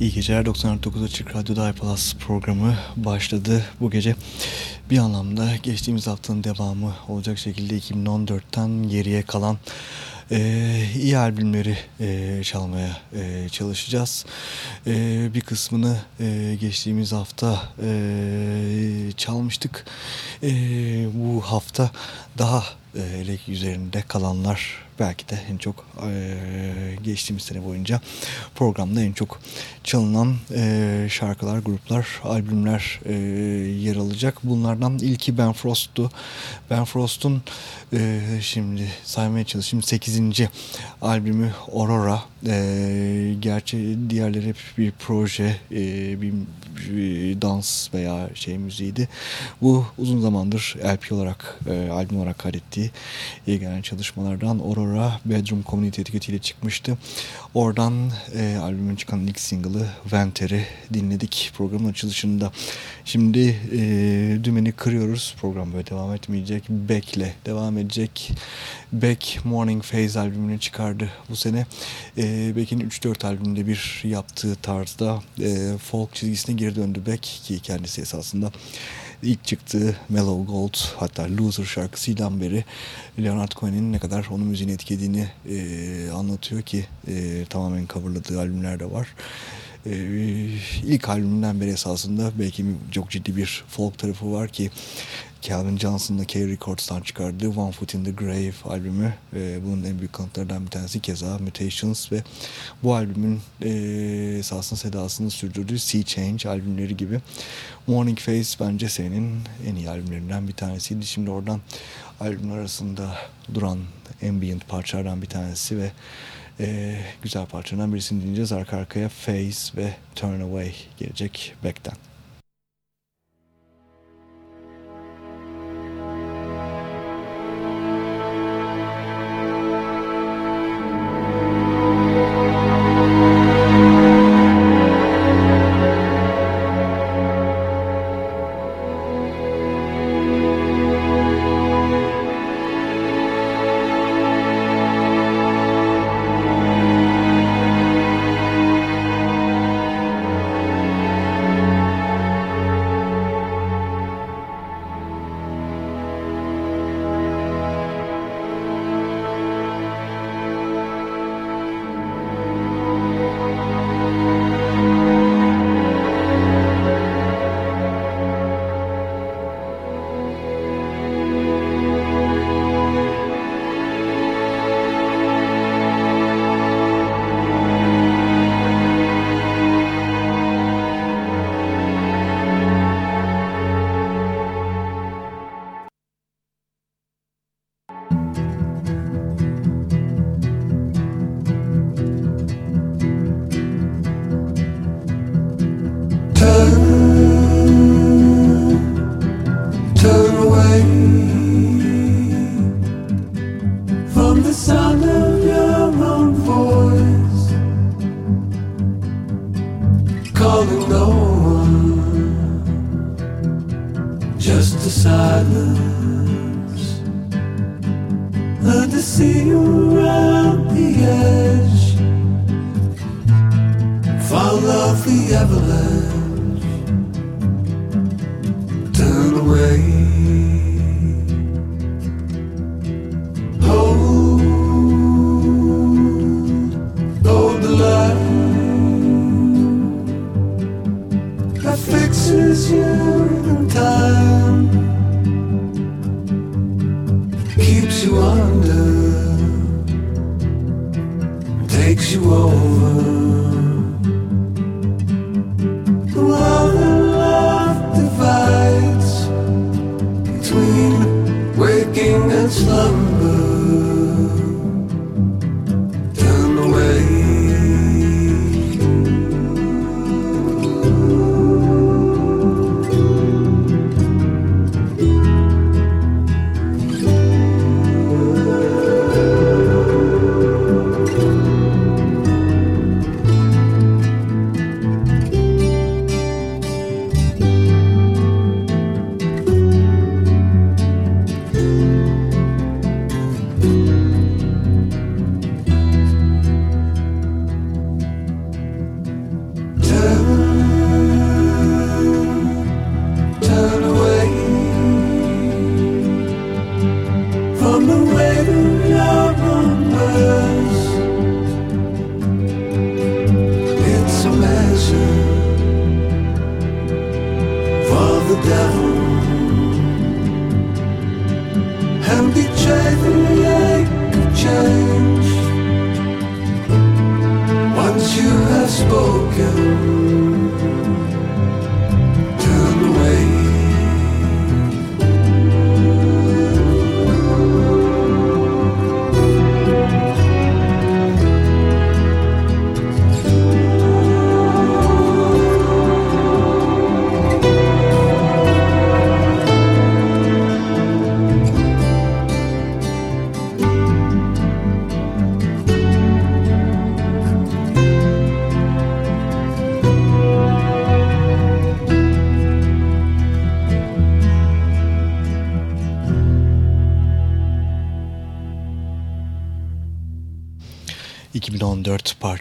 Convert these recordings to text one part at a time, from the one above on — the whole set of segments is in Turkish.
İyi geceler 99 Açık Radyo'da iPlus programı başladı bu gece. Bir anlamda geçtiğimiz haftanın devamı olacak şekilde 2014'ten geriye kalan e, iyi albümleri e, çalmaya e, çalışacağız. E, bir kısmını e, geçtiğimiz hafta e, çalmıştık. E, bu hafta daha e, elek üzerinde kalanlar belki de en çok e, geçtiğimiz sene boyunca programda en çok çalınan e, şarkılar, gruplar, albümler e, yer alacak. Bunlardan ilki Ben Frost'tu. Ben Frost'un e, şimdi saymaya çalışayım 8. albümü Aurora. E, gerçi diğerleri hep bir proje, e, bir, bir dans veya şey müziğiydi. Bu uzun zamandır LP olarak, e, albüm olarak kaydettiği ilgilenen çalışmalardan Aurora Bedroom Community etiketiyle çıkmıştı. Oradan e, albümün çıkan ilk single'ı Venter'i dinledik programın açılışında. Şimdi e, dümeni kırıyoruz. Program böyle devam etmeyecek. Beck'le devam edecek. Beck Morning Phase albümünü çıkardı bu sene. E, Beck'in 3-4 albümünde bir yaptığı tarzda e, folk çizgisine geri döndü Beck ki kendisi esasında ilk çıktığı Mellow Gold hatta Loser şarkısıyla beri Leonard Cohen'in ne kadar onun müziğini etkilediğini e, anlatıyor ki e, tamamen coverladığı albümler de var. E, ilk albümünden beri esasında belki çok ciddi bir folk tarafı var ki Calvin Johnson'la K Records'tan çıkardığı One Foot in the Grave albümü e, bunun en büyük kanıtlarından bir tanesi keza Mutations ve bu albümün e, esasında sedasını sürdürdüğü Sea Change albümleri gibi Morning Face bence senin en iyi albümlerinden bir tanesiydi. Şimdi oradan albümler arasında duran ambient parçalardan bir tanesi ve e, güzel parçalardan birisini dinleyeceğiz. Arka arkaya Face ve Turn Away gelecek Back'ten.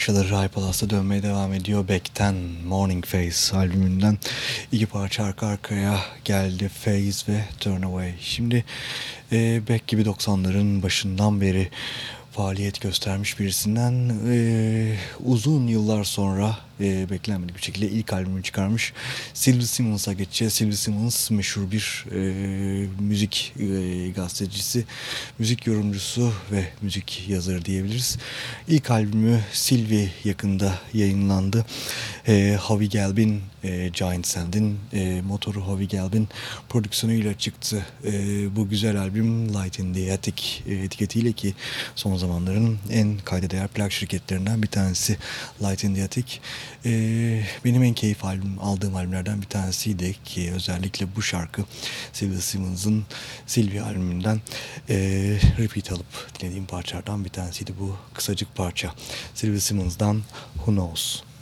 ...2014 parçaları Ray Palas'a dönmeye devam ediyor. Beck'ten Morning Face albümünden iki parça arka arkaya geldi. Phase ve Turn Away. Şimdi e, Beck gibi 90'ların başından beri faaliyet göstermiş birisinden e, uzun yıllar sonra e, beklenmedik bir şekilde ilk albümünü çıkarmış. Sylvie Simmons'a geçeceğiz. Sylvie Simmons meşhur bir e, müzik e, gazetecisi, müzik yorumcusu ve müzik yazarı diyebiliriz. İlk albümü Sylvie yakında yayınlandı. E, Howie Gelbin, e, Giant Sand'in e, motoru Howie Gelbin prodüksiyonuyla çıktı. E, bu güzel albüm Light in the Attic e, etiketiyle ki son zamanların en kayda değer plak şirketlerinden bir tanesi Light in the Attic. Ee, benim en keyif albüm, aldığım albümlerden bir tanesiydi ki özellikle bu şarkı Sylvie Simmons'ın Sylvie albümünden e, repeat alıp dinlediğim parçalardan bir tanesiydi bu kısacık parça. Sylvie Simmons'dan Who Knows.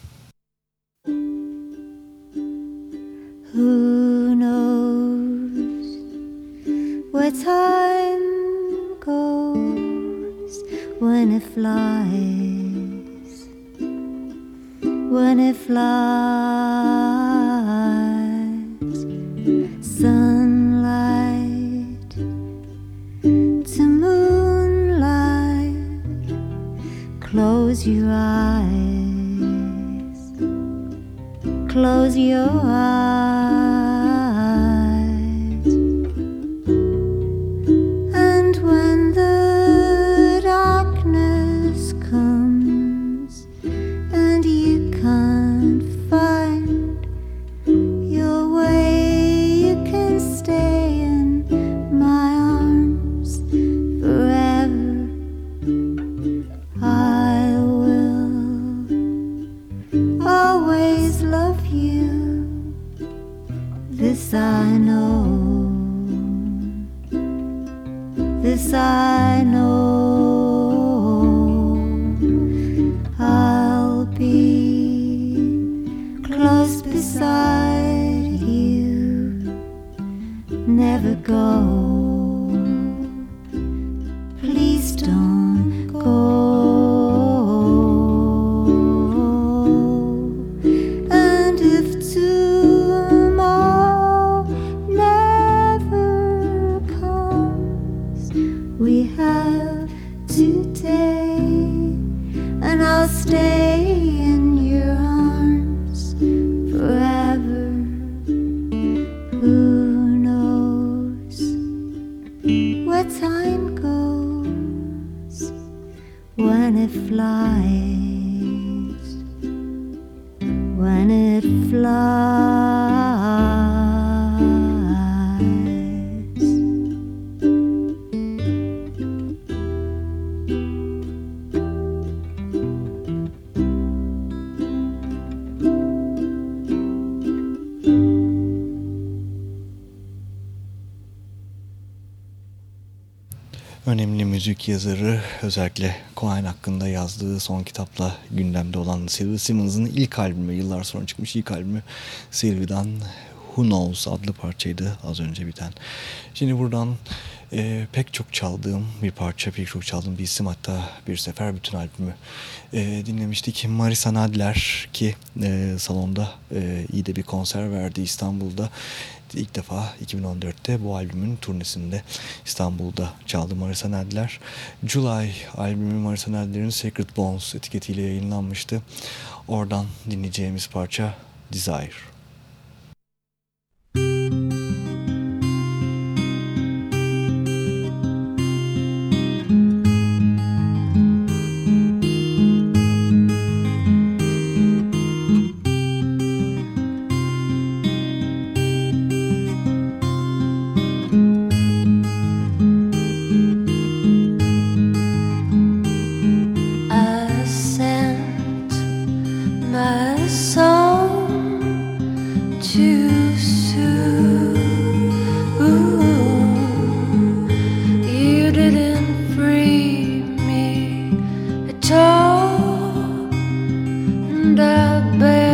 Who knows where time goes when it flies? When it flies, sunlight to moonlight, close your eyes, close your eyes. Müzik yazarı özellikle Cohen hakkında yazdığı son kitapla gündemde olan Sylvie Simmons'ın ilk albümü yıllar sonra çıkmış ilk albümü Sylvie'den Who Knows adlı parçaydı az önce biten. Şimdi buradan e, pek çok çaldığım bir parça, pek çok çaldığım bir isim hatta bir sefer bütün albümü e, dinlemiştik. Marisa Nadler ki e, salonda e, iyi de bir konser verdi İstanbul'da. İlk defa 2014'te bu albümün turnesinde İstanbul'da çaldı Marisa Nadler. July albümü Marisa Nadler'in Sacred Bones etiketiyle yayınlanmıştı. Oradan dinleyeceğimiz parça Desire. da bella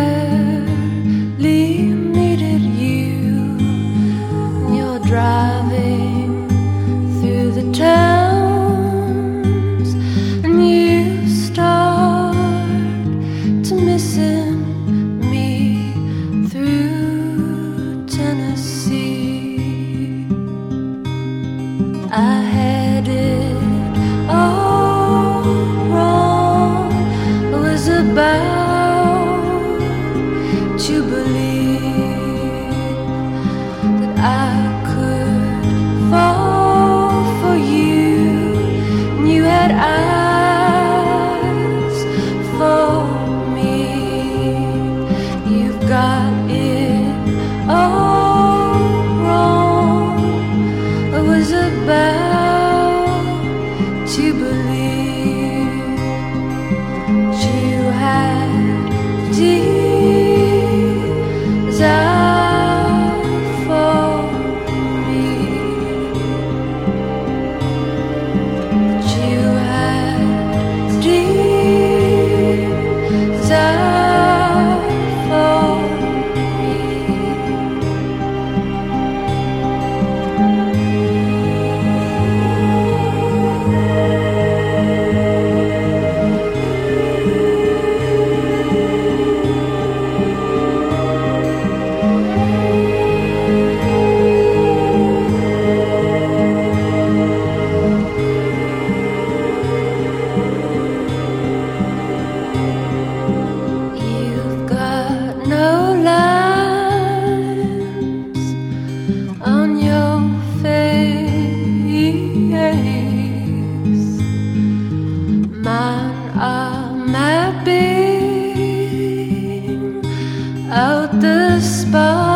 out the spots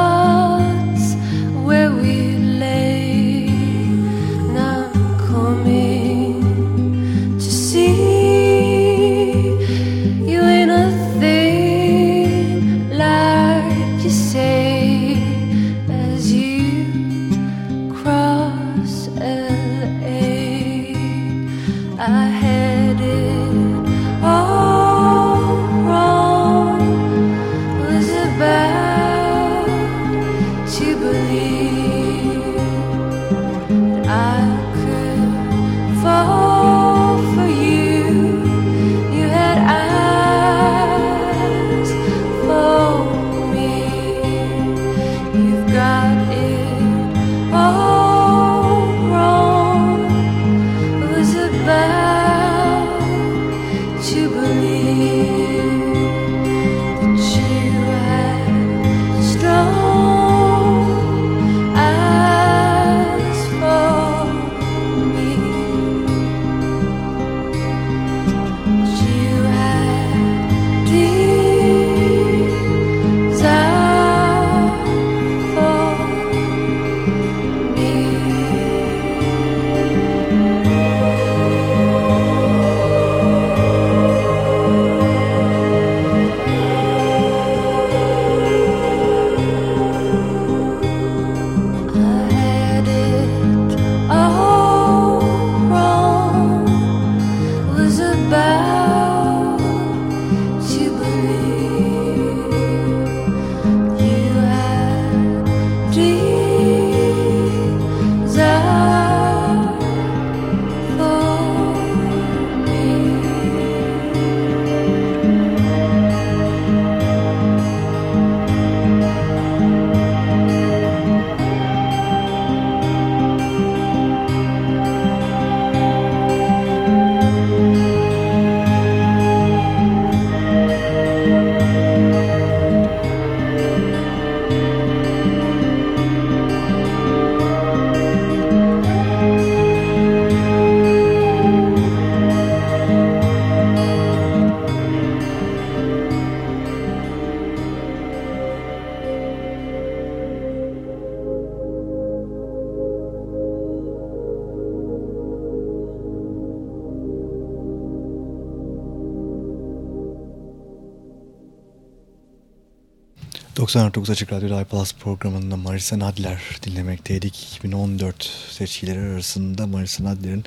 99 Açık Radyo iPlus programında Marisa Nadler dinlemekteydik. 2014 seçkileri arasında Marisa Nadler'in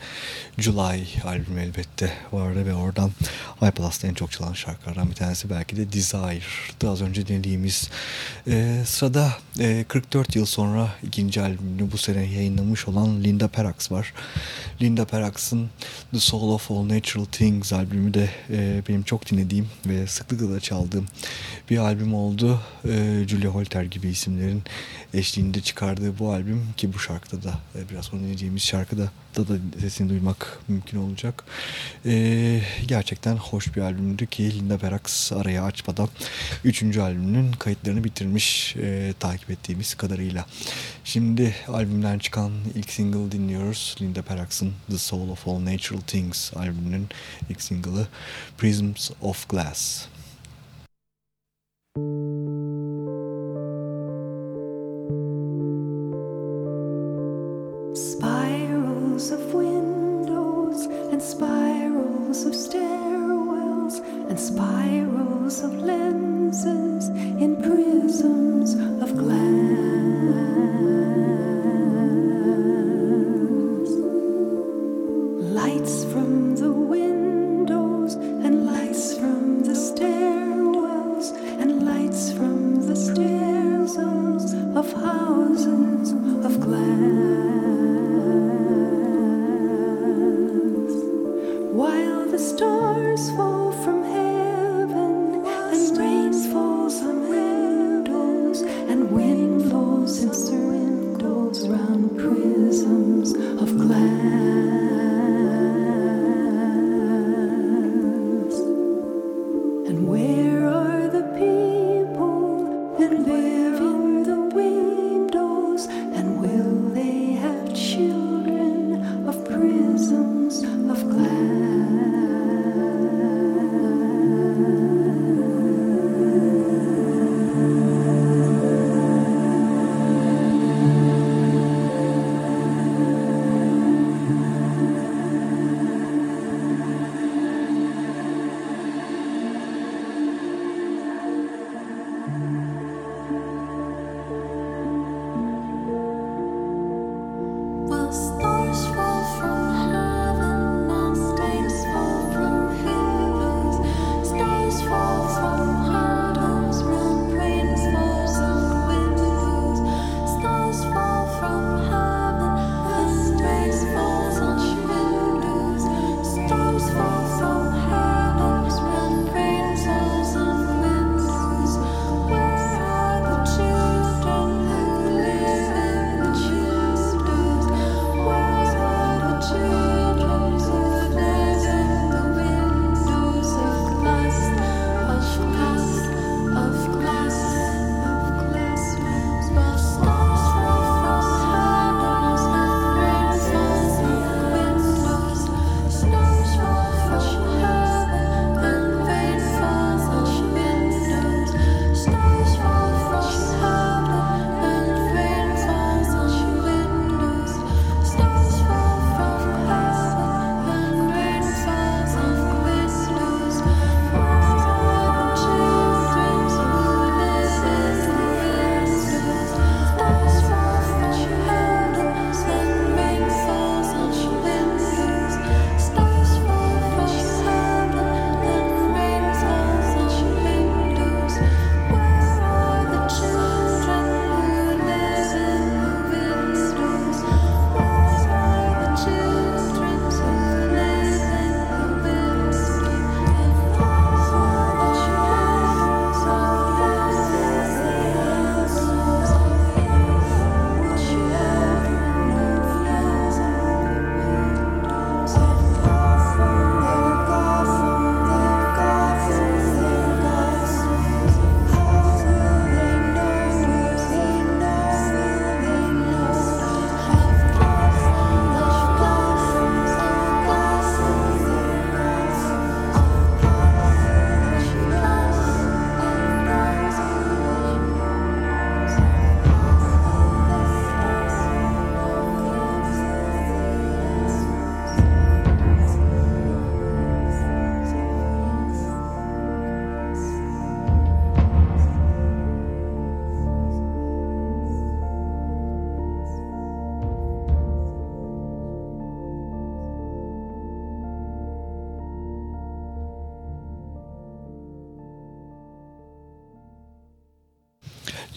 July albümü elbette vardı ve oradan iPlus'ta en çok çalan şarkılardan bir tanesi belki de Desire'dı az önce dinlediğimiz. Ee, sırada e, 44 yıl sonra ikinci albümünü bu sene yayınlamış olan Linda Perax var. Linda Perax'ın The Soul of All Natural Things albümü de e, benim çok dinlediğim ve sıklıkla da çaldığım bir albüm oldu. E, Julia Holter gibi isimlerin eşliğinde çıkardığı bu albüm ki bu şarkıda da e, biraz sonra dinleyeceğimiz şarkıda da, sesini duymak mümkün olacak. E, gerçekten hoş bir albümdü ki Linda Perax araya açmadan 3. albümünün kayıtlarını bitirmiş e, takip ettiğimiz kadarıyla. Şimdi albümden çıkan ilk single dinliyoruz. Linda Perax'ın The Soul of All Natural Things albümünün ilk single'ı Prisms of Glass. Spirals spirals of lenses in prisms of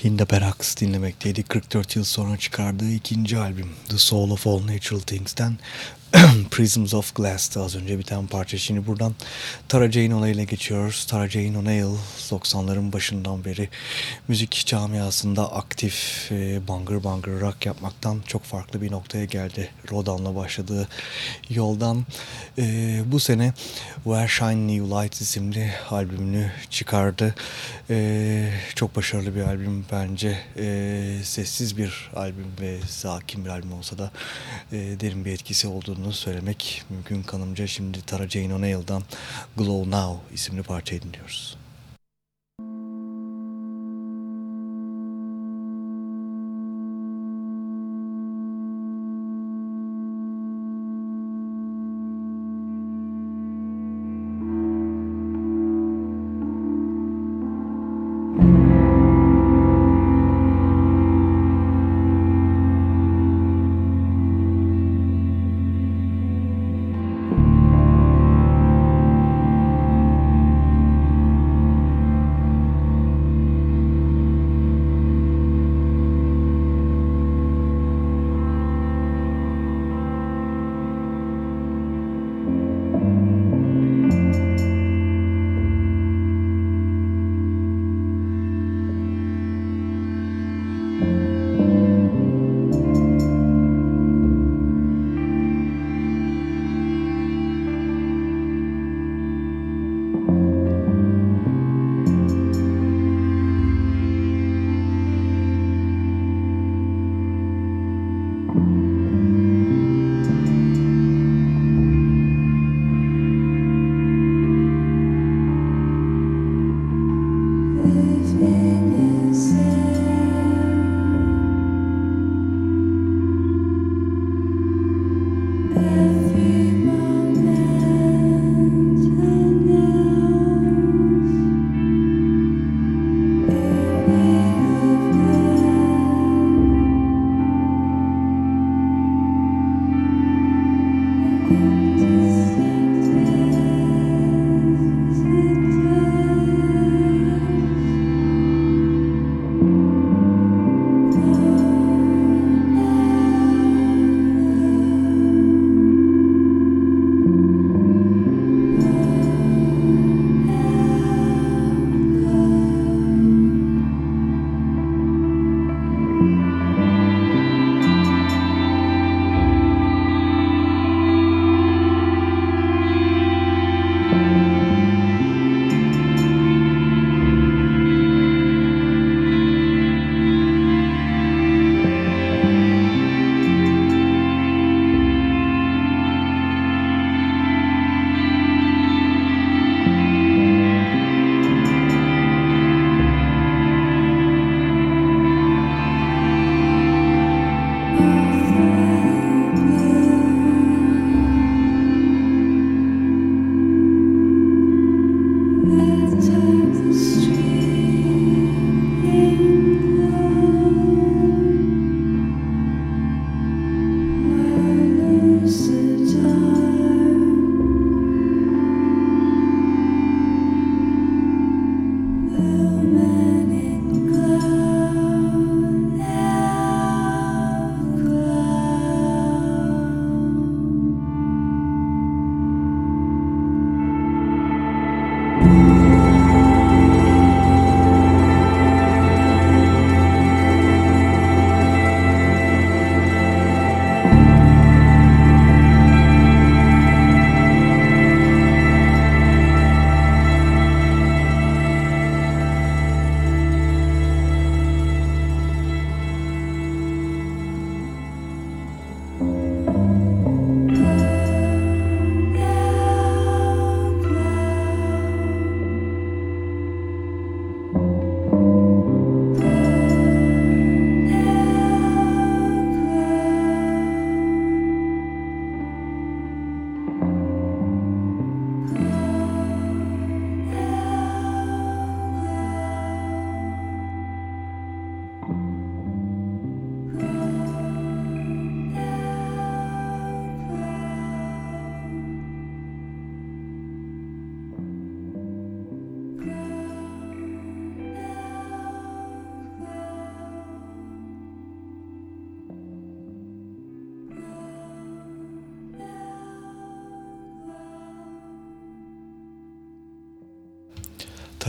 Linda Berax dinlemekteydi. 44 yıl sonra çıkardığı ikinci albüm The Soul of All Natural Things'ten Prisms of Glass'tı az önce biten parça. Şimdi buradan Tara Jane O'Neill'e geçiyoruz. Tara Jane O'Neill 90'ların başından beri müzik camiasında aktif e, bangır bangır rock yapmaktan çok farklı bir noktaya geldi. Rodan'la başladığı yoldan e, bu sene Where Shine New Light isimli albümünü çıkardı. E, çok başarılı bir albüm bence. E, sessiz bir albüm ve sakin bir albüm olsa da e, derin bir etkisi olduğunu söylemek mümkün kanımca. Şimdi Tara Jane O'Neill'dan Glow Now isimli parçayı dinliyoruz.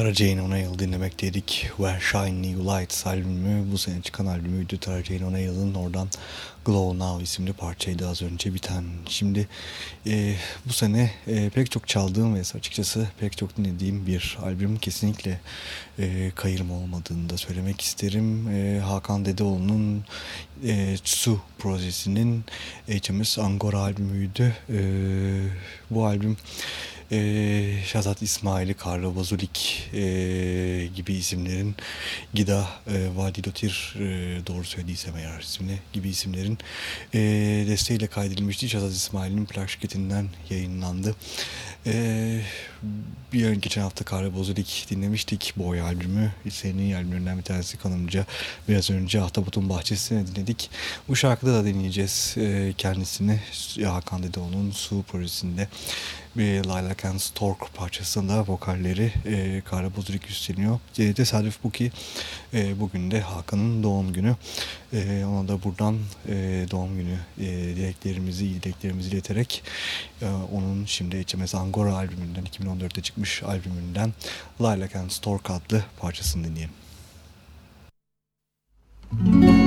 Tara Jane O'Neill dinlemekteydik. Where Shine New Lights albümü bu sene çıkan albümüydü. Tara Jane O'Neill'ın oradan Glow Now isimli parçaydı az önce biten. Şimdi e, bu sene e, pek çok çaldığım ve açıkçası pek çok dinlediğim bir albüm kesinlikle e, kayırma olmadığını da söylemek isterim. E, Hakan Dedeoğlu'nun e, Su projesinin HMS Angora albümüydü. E, bu albüm e, Şazat İsmail'i, Karlo Bazulik e, gibi isimlerin Gida e, Vadi e, doğru söylediysem eğer ismini gibi isimlerin e, desteğiyle kaydedilmişti. Şazat İsmail'in plak şirketinden yayınlandı. E, bir ön geçen hafta Bazulik dinlemiştik. Boy albümü. Senin albümlerinden bir tanesi kanımca. Biraz önce Ahtapot'un Bahçesi'ne dinledik. Bu şarkıda da dinleyeceğiz e, kendisini. Hakan Dedeoğlu'nun Su projesinde bir Lilac and Stork parçasında vokalleri e, Kara Bozurik üstleniyor. E, tesadüf bu ki e, bugün de Hakan'ın doğum günü. E, ona da buradan e, doğum günü e, dileklerimizi, dileklerimizi ileterek e, onun şimdi HMS Angora albümünden 2014'te çıkmış albümünden Lilac and Stork adlı parçasını dinleyelim. He's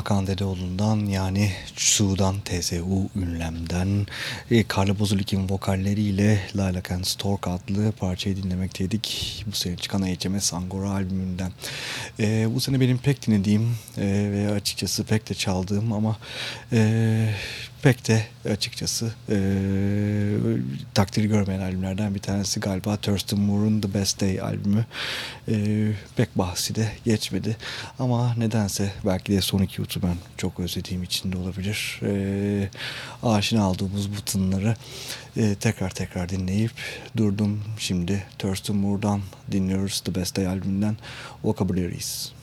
Hakan Dedeoğlu'ndan yani Su'dan TZU ünlemden e, Carla Bozulik'in vokalleriyle Lilac and Stork adlı parçayı dinlemekteydik. Bu sene çıkan HMS Angora albümünden. E, bu sene benim pek dinlediğim e, ve açıkçası pek de çaldığım ama e, pek de açıkçası e, takdiri görmeyen albümlerden bir tanesi galiba Thurston Moore'un The Best Day albümü. E, pek bahsi de geçmedi ama nedense belki de son iki ben çok özlediğim için de olabilir. E, aşina aldığımız bu tınları e, tekrar tekrar dinleyip durdum. Şimdi Thurston Moore'dan dinliyoruz The Best Day albümünden Vocabularies.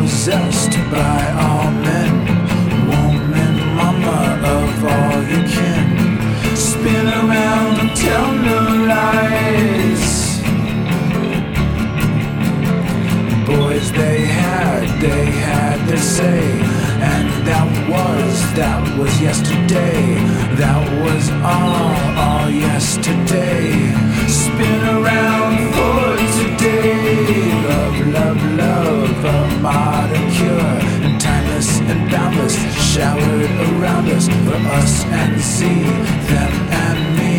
Unpossessed by all men. Woman, mama of all you kin. Spin around and tell no lies. boys they had, they had their say. And that was, that was yesterday. That was all, all yesterday. Spin around for today. Love, love, a modern cure. And timeless and boundless, showered around us. For us and see, them and me.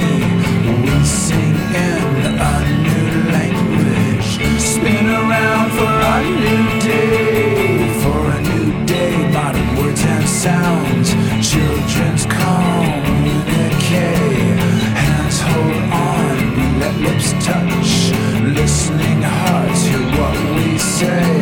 We sing in a new language. Spin around for a new day, for a new day. Modern words and sounds, children's communique. Hands hold on, we let lips touch. Listening hearts hear what we say.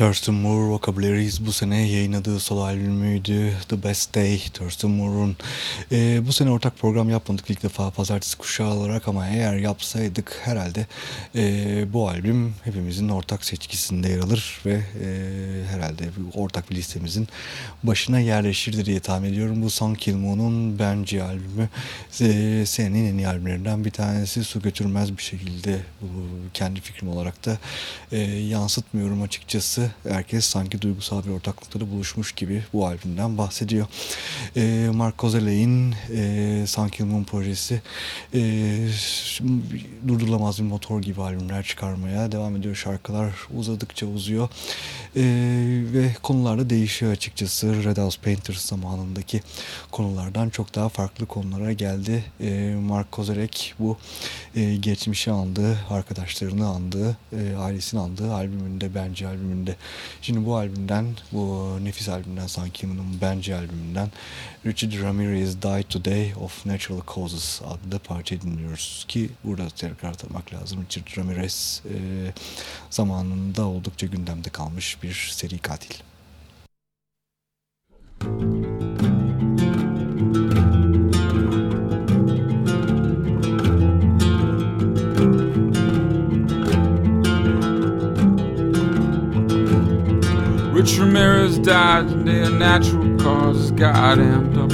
Thurston Moore Vocabularies bu sene yayınladığı solo albümüydü The Best Day Thurston Moore'un. Ee, bu sene ortak program yapmadık ilk defa pazartesi kuşağı olarak ama eğer yapsaydık herhalde e, bu albüm hepimizin ortak seçkisinde yer alır ve e, herhalde ortak bir listemizin başına yerleşirdi diye tahmin ediyorum. Bu Son Kill Moon'un Benji albümü e, senenin en iyi albümlerinden bir tanesi su götürmez bir şekilde bu kendi fikrim olarak da e, yansıtmıyorum açıkçası. Herkes sanki duygusal bir ortaklıkları buluşmuş gibi bu albümden bahsediyor. E, Mark Kozeley'in e, Sun Kill Moon projesi e, durdurulamaz bir motor gibi albümler çıkarmaya devam ediyor. Şarkılar uzadıkça uzuyor e, ve konular da değişiyor açıkçası. Red House Painters zamanındaki konulardan çok daha farklı konulara geldi. E, Mark Kozerek bu e, geçmişi andığı, arkadaşlarını andığı, e, ailesini andığı albümünde, Bence albümünde. Şimdi bu albümden, bu nefis albümden, Sanki Moon'un Bence albümünden Richard Ramirez Died Today of Natural Causes adlı parça dinliyoruz ki burada tekrar tanımak lazım. Richard Ramirez e, zamanında oldukça gündemde kalmış bir seri katil. Rich Ramirez died of natural causes. Got amped up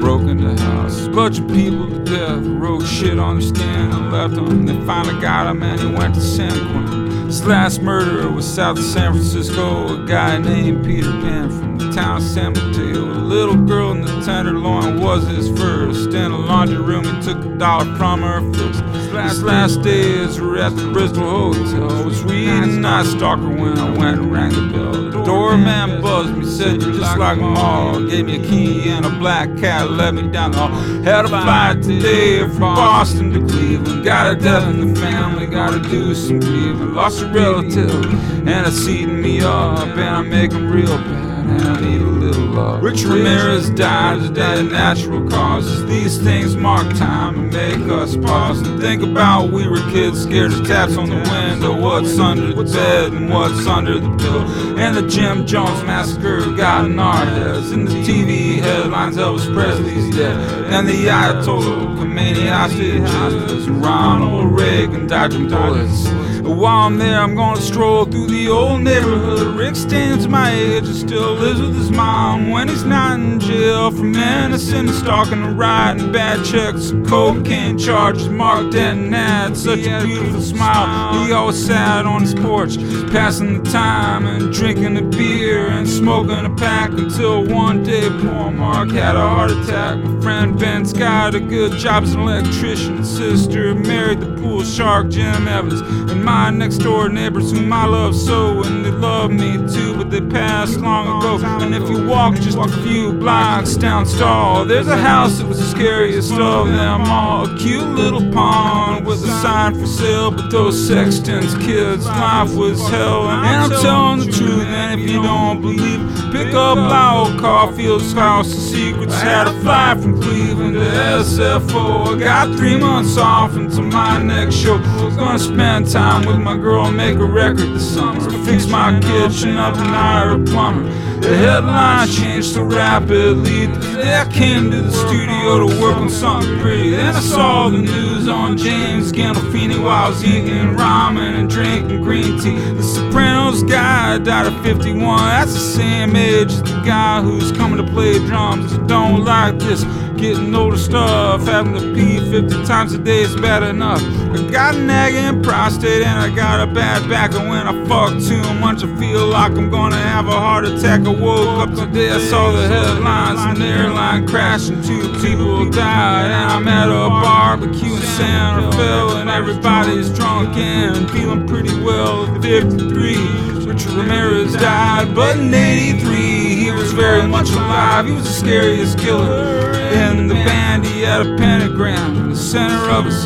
broke into the house. Bunch of people to death, wrote shit on their skin and left them. They finally got him and he went to San Quentin. His last murder was south of San Francisco. A guy named Peter Pan from the town of San Mateo. A little girl in the tenderloin was his first. In a laundry room, he took a dollar from her fist. His last, last days were at the Bristol Hotel. I was reading Night Stalker when I went and rang the bell. The doorman buzzed me, said you're just like them all. Gave me a key and a black cat, let me down hall. Had a flight today from Boston to Cleveland. Got a death in the family, gotta do some grieving. Lost a relative and it's eating me up, and I make 'em real bad. And I need a little love. Rich Ramirez died today of natural causes. These things mark time and make us pause and think about we were kids scared of taps on the window. What's under the bed and what's under the pillow. And the Jim Jones massacre got in our heads. In the TV headlines, Elvis Presley's dead. And the Ayatollah Khomeini hostages. And Ronald Reagan dodging bullets. While I'm there, I'm gonna stroll through the old neighborhood. Rick stands my age and still lives with his mom when he's not in jail for menacing and stalking and writing bad checks, cocaine charges. Mark Denton had such a beautiful smile. He always sat on his porch, passing the time and drinking a beer and smoking a pack until one day poor Mark had a heart attack. My friend Ben's got a good job as an electrician. Sister married the pool shark Jim Evans, and my next door neighbors whom I love so, and they love me too, but they passed long ago. And if you walk just a few blocks down Stall, there's a house that was the scariest of them all. A cute little pond with a sign for sale, but those sextons kids' life was hell. And I'm telling the truth, and if you don't believe, pick up Lowell Caulfield's House of Secrets. Had a fly from Cleveland to SFO. I got three months off until my next show. Gonna spend time with my girl, make a record this summer. Fix my kitchen up and hire a plumber. The headline changed so rapidly. Today I came to the studio to work on something pretty. Then I saw the news on James Gandolfini while I was eating ramen and drinking green tea. The Sopranos guy died at 51. That's the same age as the guy who's coming to play drums. I don't like this. Getting older stuff, having to pee 50 times a day is bad enough. I got a nagging prostate and I got a bad back. And when I fuck too much, I feel like I'm gonna have a heart attack. I woke up today, I saw the headlines the airline crashed and two people died. And I'm at a barbecue in San Rafael and everybody's drunk and feeling pretty well at 53. Richard Ramirez died, but in 83 he was very much alive. He was the scariest killer in the band. He had a pentagram in the center of his.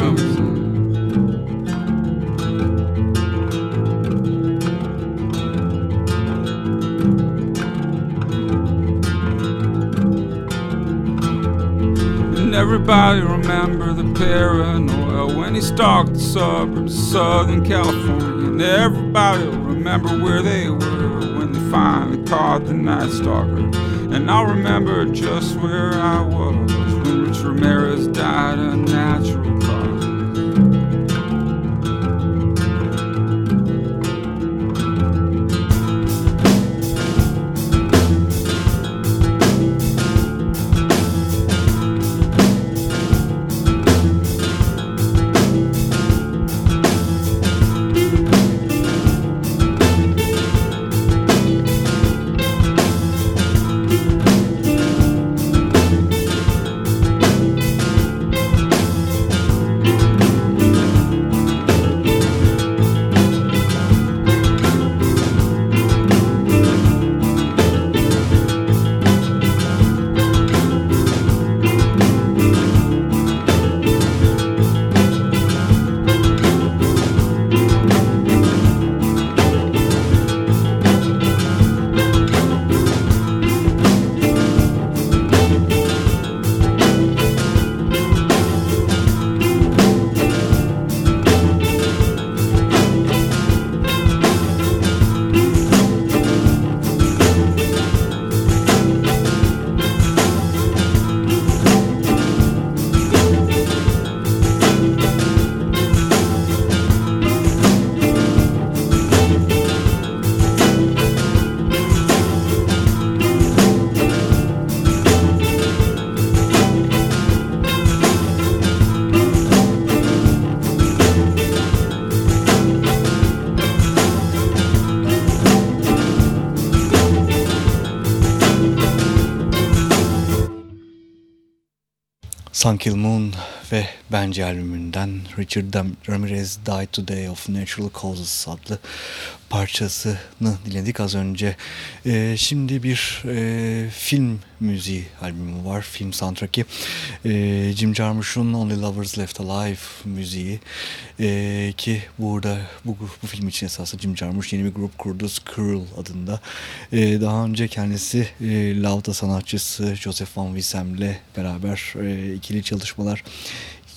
And everybody remember the paranoia when he stalked the suburbs of Southern California. And everybody remember where they were finally caught the Night Stalker. And I'll remember just where I was when Rich Ramirez died a natural cause. Sun Moon ve Bence albümünden Richard Ramirez Died Today of Natural Causes adlı parçasını dinledik az önce. Ee, şimdi bir e, film müziği albümü var. Film soundtrack'i. Ee, Jim Jarmusch'un Only Lovers Left Alive müziği. Ee, ki burada bu, bu film için esasında Jim Jarmusch yeni bir grup kurdu. Squirrel adında. Ee, daha önce kendisi e, Lauda sanatçısı Joseph Van Wissem'le beraber e, ikili çalışmalar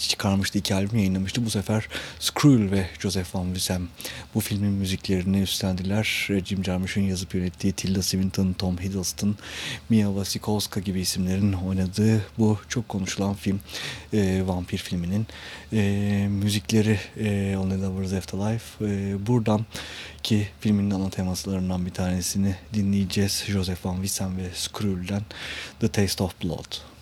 çıkarmıştı. iki albüm yayınlamıştı. Bu sefer Skrull ve Joseph Van Wissem bu filmin müziklerini üstlendiler. Jim Jarmusch'un yazıp yönettiği Tilda Swinton, Tom Hiddleston, Mia Wasikowska gibi isimlerin oynadığı bu çok konuşulan film e, vampir filminin e, müzikleri e, Only Lovers Alive. E, buradan ki filmin ana temaslarından bir tanesini dinleyeceğiz. Joseph Van Wissem ve Skrull'den The Taste of Blood.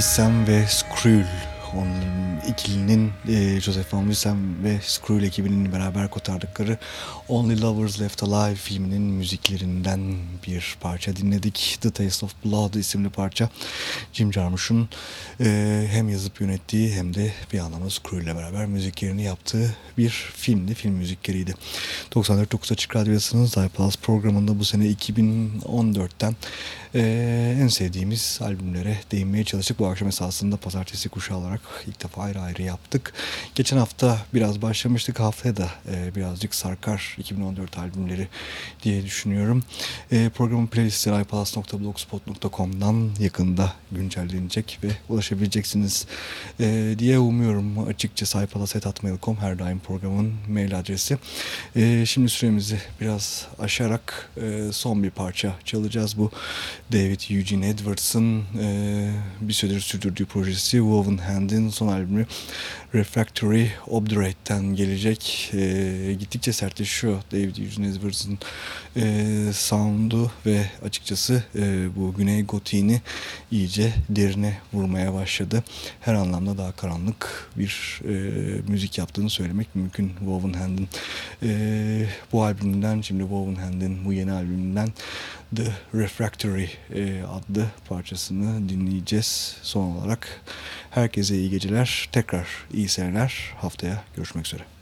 Wissem ve Skrull onun ikilinin e, Joseph Van ve Skrull ekibinin beraber kotardıkları Only Lovers Left Alive filminin müziklerinden bir parça dinledik. The Taste of Blood isimli parça. Jim Jarmusch'un e, hem yazıp yönettiği hem de bir anlamda Skrull ile beraber müziklerini yaptığı bir filmdi. Film müzikleriydi. 94.9 Açık Radyo'dasınız. iPlus programında bu sene 2014'ten e, en sevdiğimiz albümlere değinmeye çalıştık. Bu akşam esasında pazartesi kuşağı olarak ilk defa ayrı ayrı yaptık. Geçen hafta biraz başlamıştık. Haftaya da e, birazcık sarkar 2014 albümleri diye düşünüyorum. E, programın playlistleri iPlus.blogspot.com'dan yakında güncellenecek ve ulaşabileceksiniz e, diye umuyorum. Açıkçası iPlus.atmail.com her daim programın mail adresi. E, şimdi süremizi biraz aşarak e, son bir parça çalacağız. Bu David Eugene Edwards'ın e, bir süredir sürdürdüğü projesi Woven Hand'in son albümü Refractory Obdurate'den gelecek. E, gittikçe sertleşiyor David Eugene Edwards'ın e, sound'u ve açıkçası e, bu Güney Gotiğini iyice derine vurmaya başladı. Her anlamda daha karanlık bir e, müzik yaptığını söylemek mümkün Woven Hand'in. E, bu albümünden şimdi Woven Hand'in bu yeni albümünden The Refractory e, adlı parçasını dinleyeceğiz. Son olarak herkese iyi geceler. Tekrar iyi seneler. Haftaya görüşmek üzere.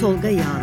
Tolga Yağlı.